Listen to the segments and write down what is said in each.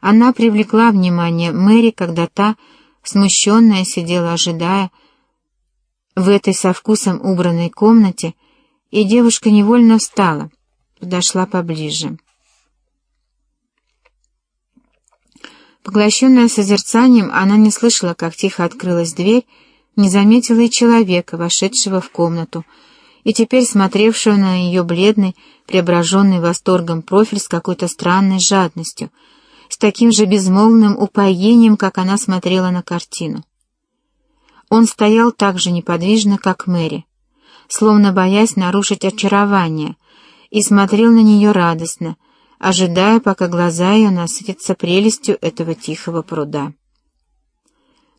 Она привлекла внимание Мэри, когда та, смущенная, сидела, ожидая, в этой со вкусом убранной комнате, и девушка невольно встала, подошла поближе. Поглощенная созерцанием, она не слышала, как тихо открылась дверь, не заметила и человека, вошедшего в комнату, и теперь смотревшего на ее бледный, преображенный восторгом профиль с какой-то странной жадностью, с таким же безмолвным упоением, как она смотрела на картину. Он стоял так же неподвижно, как Мэри, словно боясь нарушить очарование, и смотрел на нее радостно, ожидая, пока глаза ее насытятся прелестью этого тихого пруда.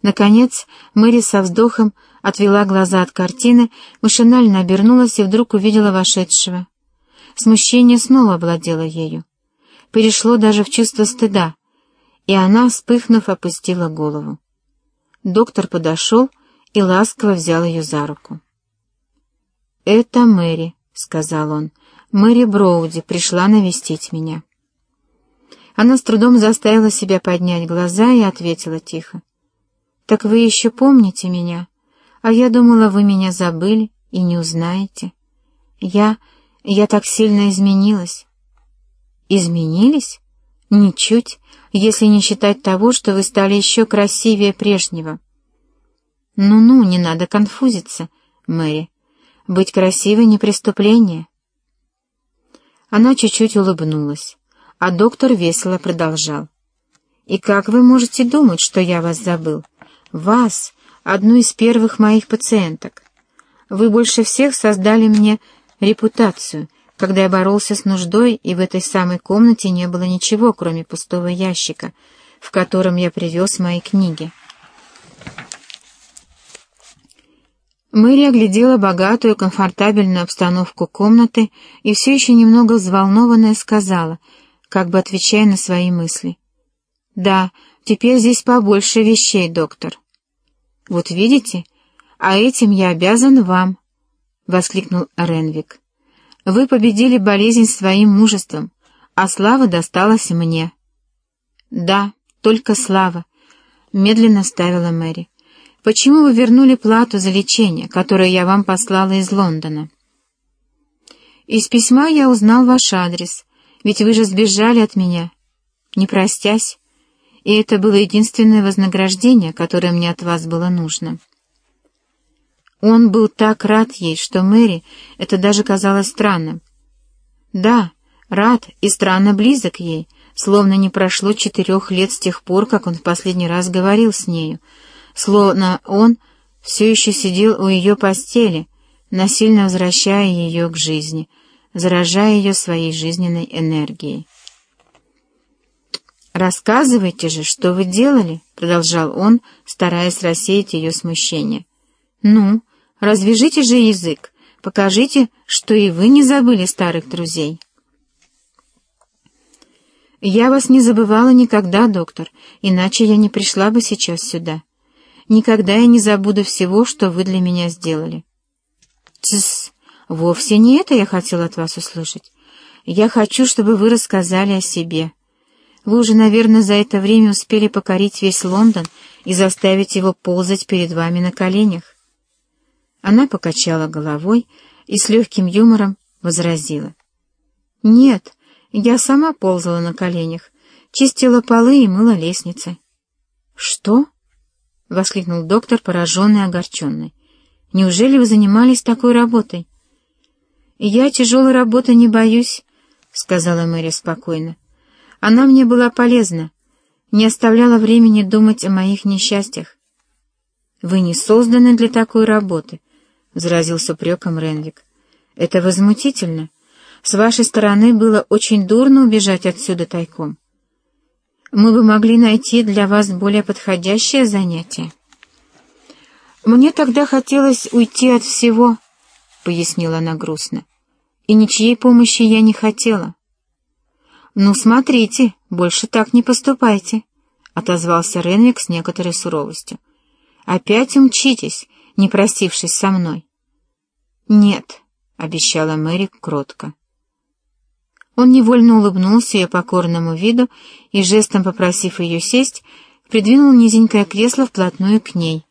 Наконец, Мэри со вздохом отвела глаза от картины, машинально обернулась и вдруг увидела вошедшего. Смущение снова овладело ею. Перешло даже в чувство стыда, и она, вспыхнув, опустила голову. Доктор подошел и ласково взял ее за руку. «Это Мэри», — сказал он. «Мэри Броуди пришла навестить меня». Она с трудом заставила себя поднять глаза и ответила тихо. «Так вы еще помните меня? А я думала, вы меня забыли и не узнаете. Я... я так сильно изменилась». «Изменились? Ничуть, если не считать того, что вы стали еще красивее прежнего». «Ну-ну, не надо конфузиться, Мэри. Быть красивой — не преступление». Она чуть-чуть улыбнулась, а доктор весело продолжал. «И как вы можете думать, что я вас забыл? Вас, одну из первых моих пациенток. Вы больше всех создали мне репутацию, когда я боролся с нуждой, и в этой самой комнате не было ничего, кроме пустого ящика, в котором я привез мои книги». Мэри оглядела богатую, комфортабельную обстановку комнаты и все еще немного взволнованная сказала, как бы отвечая на свои мысли. «Да, теперь здесь побольше вещей, доктор». «Вот видите, а этим я обязан вам», — воскликнул Ренвик. «Вы победили болезнь своим мужеством, а слава досталась мне». «Да, только слава», — медленно ставила Мэри. Почему вы вернули плату за лечение, которое я вам послала из Лондона? Из письма я узнал ваш адрес, ведь вы же сбежали от меня, не простясь, и это было единственное вознаграждение, которое мне от вас было нужно. Он был так рад ей, что Мэри это даже казалось странным. Да, рад и странно близок ей, словно не прошло четырех лет с тех пор, как он в последний раз говорил с нею, словно он все еще сидел у ее постели, насильно возвращая ее к жизни, заражая ее своей жизненной энергией. «Рассказывайте же, что вы делали?» — продолжал он, стараясь рассеять ее смущение. «Ну, развяжите же язык, покажите, что и вы не забыли старых друзей». «Я вас не забывала никогда, доктор, иначе я не пришла бы сейчас сюда. Никогда я не забуду всего, что вы для меня сделали. Тссс, вовсе не это я хотел от вас услышать. Я хочу, чтобы вы рассказали о себе. Вы уже, наверное, за это время успели покорить весь Лондон и заставить его ползать перед вами на коленях. Она покачала головой и с легким юмором возразила. «Нет, я сама ползала на коленях, чистила полы и мыла лестницы». «Что?» — воскликнул доктор, пораженный и огорченный. «Неужели вы занимались такой работой?» «Я тяжелой работы не боюсь», — сказала Мэри спокойно. «Она мне была полезна, не оставляла времени думать о моих несчастьях». «Вы не созданы для такой работы», — возразил с упреком Ренвик. «Это возмутительно. С вашей стороны было очень дурно убежать отсюда тайком мы бы могли найти для вас более подходящее занятие. «Мне тогда хотелось уйти от всего», — пояснила она грустно, — «и ничьей помощи я не хотела». «Ну, смотрите, больше так не поступайте», — отозвался Ренвик с некоторой суровостью. «Опять умчитесь, не простившись со мной». «Нет», — обещала Мэри кротко. Он невольно улыбнулся ее покорному виду и, жестом попросив ее сесть, придвинул низенькое кресло вплотную к ней.